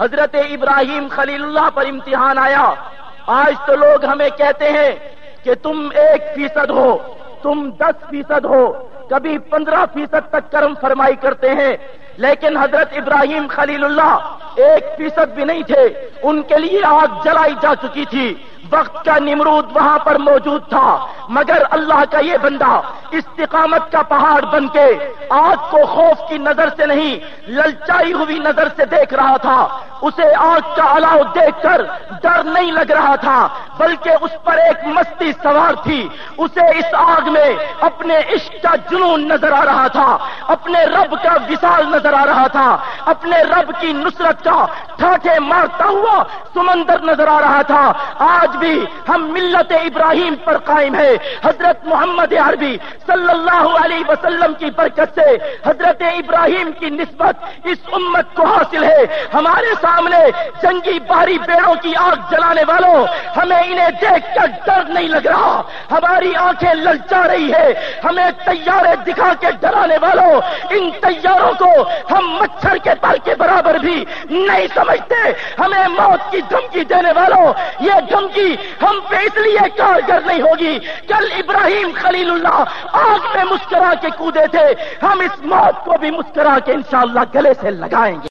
حضرت ابراہیم خلیل اللہ پر امتحان آیا۔ آج تو لوگ ہمیں کہتے ہیں کہ تم ایک فیصد ہو، تم دس فیصد ہو، کبھی پندرہ فیصد تک کرم فرمائی کرتے ہیں۔ لیکن حضرت ابراہیم خلیل اللہ ایک فیصد بھی نہیں تھے، ان کے لیے آگ جلائی جا چکی تھی۔ وقت کا نمرود وہاں پر موجود تھا، مگر اللہ کا یہ بندہ استقامت کا پہاڑ بن کے آگ کو خوف کی نظر سے نہیں، للچائی ہوئی نظر سے دیکھ رہا تھا۔ اسے آگ کا الاؤ دیکھ کر ڈر نہیں لگ رہا تھا، بلکہ اس پر ایک مستی سوار تھی۔ اسے اس آگ میں اپنے عشق کا جنون نظر آ رہا تھا، اپنے رب کا وصال نظر آ رہا تھا، اپنے رب کی نصرت کا ٹھاٹے مارتا ہوا سمندر نظر آ رہا تھا۔ آج بھی ہم ملت ابراہیم پر قائم ہے حضرت محمد عربی صلی اللہ علیہ وسلم کی برکت سے حضرت ابراہیم کی نسبت اس امت کو حاصل ہے۔ ہمارے سامنے جنگی باری بیڑوں کی آگ جلانے والوں، ہمیں انہیں دیکھ کر ڈر نہیں لگ رہا۔ ہماری آنکھیں للچا رہی ہے ہمیں تیارے دکھا کے ڈرانے والوں، ان تیاروں کو ہم مچھر کے پل کے برابر بھی نہیں سمجھ سمجھتے ہمیں موت کی دھمکی دینے والوں، یہ دھمکی ہم پہ اس لیے کارگر نہیں ہوگی۔ کل ابراہیم خلیل اللہ آگ میں مسکرا کے کودے تھے۔ ہم اس موت کو بھی مسکرا کے انشاءاللہ گلے سے لگائیں گے۔